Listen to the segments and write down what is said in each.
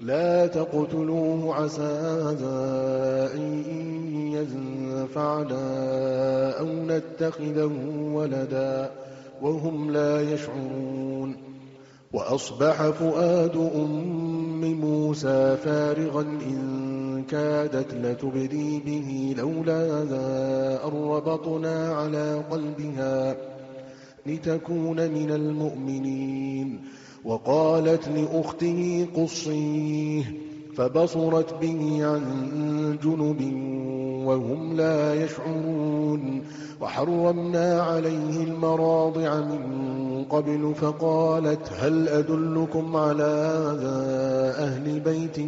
لا تقتلوه عسى أن ينفعنا أو نتخذه ولدا وهم لا يشعرون. وأصبح فؤاد أم موسى فارغا إن كادت لتبدي به لولا أن ربطنا على قلبها لتكون من المؤمنين. وقالت لأخته قصيه فبصرت به عن جنب وهم لا يشعرون وحرمنا عليه المراضع من قبل فقالت هل أدلكم على أهل بيت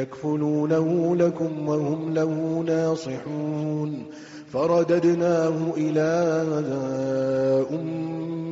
يكفلونه لكم وهم له ناصحون فرددناه إلى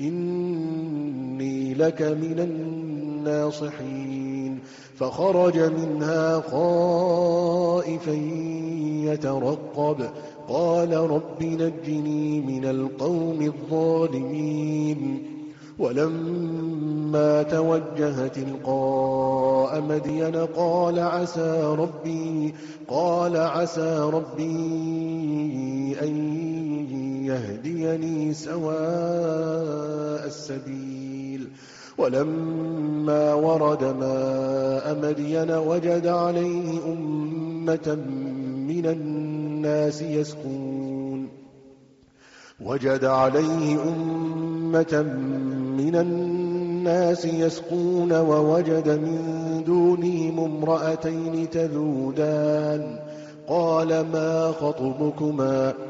إني لك من الناصحين. فخرج منها خائفا يترقب. قال رب نجني من القوم الظالمين. ولما توجه تلقاء مدين قال عسى ربي قال عسى ربي أن يهديني سواء السبيل. ولما ورد ماء مدين وجد عليه أمة من الناس يسكون. وجد عليه أمة من الناس يسقون ووجد من دونهم امرأتين تذودان. قال ما خطبكما؟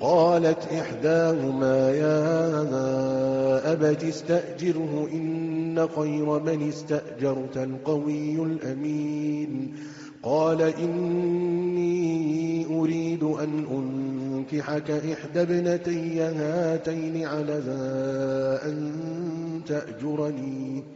قالت إحداهما يا أبت استأجره إن خير من استأجرت القوي الأمين. قال إني أريد أن أنكحك إحدى ابنتي هاتين على أن تأجرني.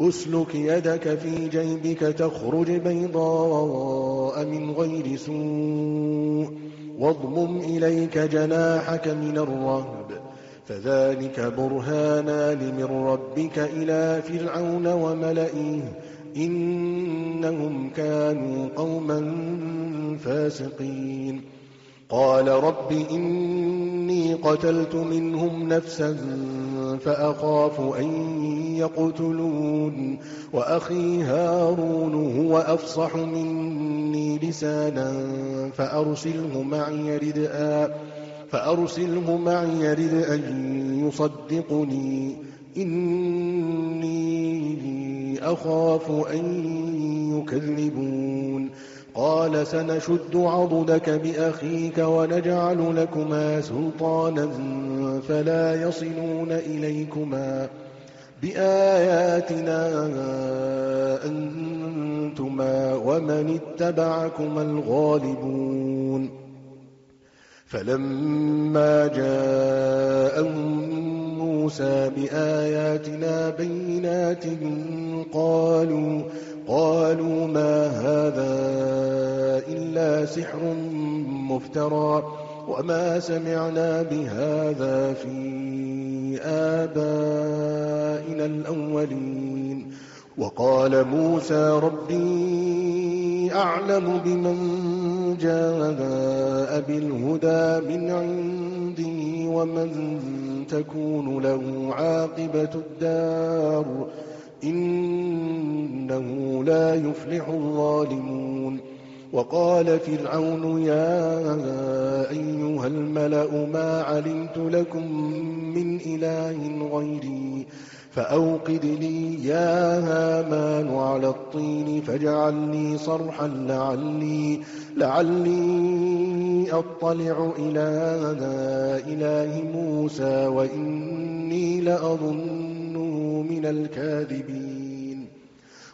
أسلك يدك في جيبك تخرج بيضاء من غير سوء واضمم إليك جناحك من الرهب. فذلك برهانان من ربك إلى فرعون وملئه. إنهم كانوا قوما فاسقين. قال رب إني قتلت منهم نفسا فأخاف أن يقتلون وأخي هارون هو أفصح مني لسانا فأرسله معي ردءا فأرسله معي أن يصدقني. إني أخاف أن يكذبون. قال سنشد عضدك بأخيك ونجعل لكما سلطانا فلا يصلون إليكما بآياتنا أنتما ومن اتبعكما الغالبون فلما جاءهم موسى بآياتنا بينات قالوا قالوا ما هذا إلا سحر مفترى وما سمعنا بهذا في آبائنا الأولين. وقال موسى ربي أعلم بمن جاء بالهدى من عندي ومن تكون له عاقبة الدار إنه لا يفلح الظالمون. وقال فرعون يا أيها الملأ ما علمت لكم من إله غيري فأوقد لي يا هامان على الطين فاجعلني صرحا لعلي, لعلي أطلع إلى إله موسى وإني لأظنه من الكاذبين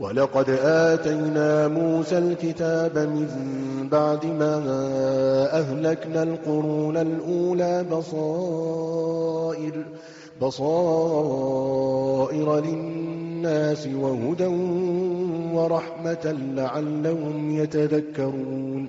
ولقد آتينا موسى الكتاب من بعد ما أهلكنا القرون الأولى بصائر بصائر للناس وهدى ورحمة لعلهم يتذكرون.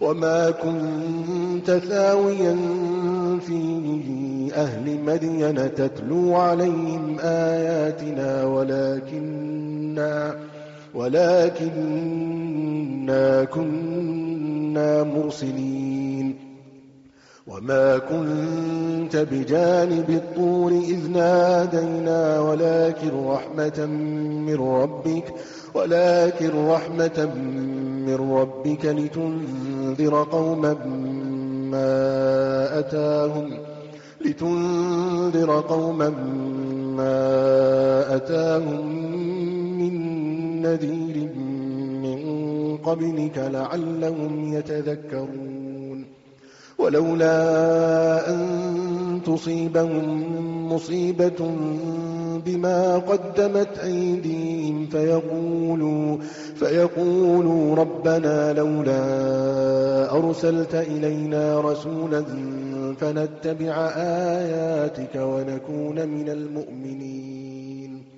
وما كنت ثاويا في أهل مدين تتلو عليهم آياتنا ولكننا ولكننا كنا مرسلين وما كنت بجانب الطور إذ نادينا ولكن رحمة من ربك ولكن رحمة من ربك لتنذر قوما ما أتاهم لتنذر قوما ما أتاهم من نذير من قبلك لعلهم يتذكرون ولولا أن تصيبهم مصيبة بما قدمت أيديهم فيقولوا, فيقولوا ربنا لولا أرسلت إلينا رسولا فنتبع آياتك ونكون من المؤمنين.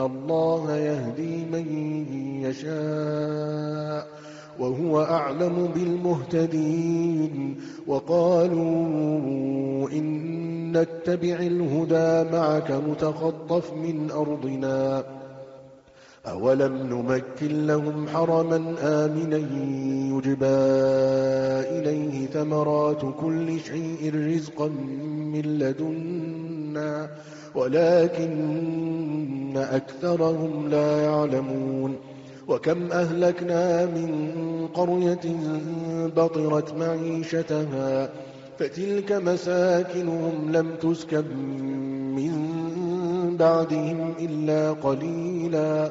الله يهدي من يشاء وهو أعلم بالمهتدين وقالوا إن نتبع الهدى معك نتخطف من أرضنا أولم نمكن لهم حرما آمنا يجبى إليه ثمرات كل شيء رزقا من لدنا ولكن أكثرهم لا يعلمون وكم أهلكنا من قرية بطرت معيشتها فتلك مساكنهم لم تسكب من بعدهم إلا قليلا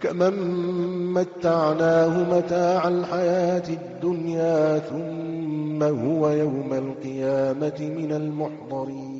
كمن متعناه متاع الحياة الدنيا ثم هو يوم القيامة من المحضرين.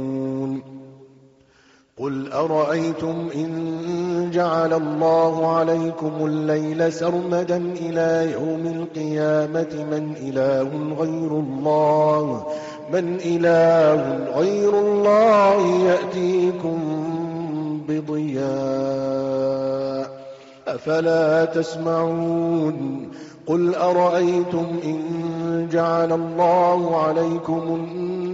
قل أرأيتم إن جعل الله عليكم الليل سرمدا إلى يوم القيامة من إله غير الله؟ من إله غير الله يأتيكم بضياء أفلا تسمعون؟ قل أرأيتم إن جعل الله عليكم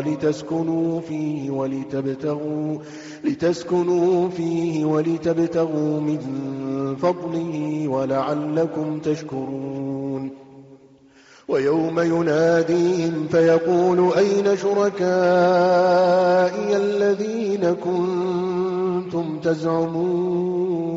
لتسكنوا فيه ولتبتغوا, لتسكنوا فيه ولتبتغوا من فضله ولعلكم تشكرون. ويوم يناديهم فيقول أين شركائي الذين كنتم تزعمون؟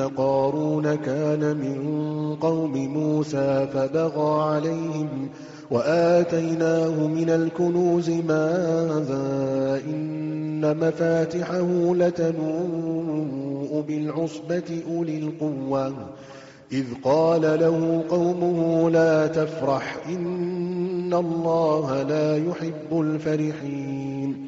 قارون كان من قوم موسى فبغى عليهم وآتيناه من الكنوز ماذا إن مفاتحه لتنوء بالعصبة أولي القوة إذ قال له قومه لا تفرح إن الله لا يحب الفرحين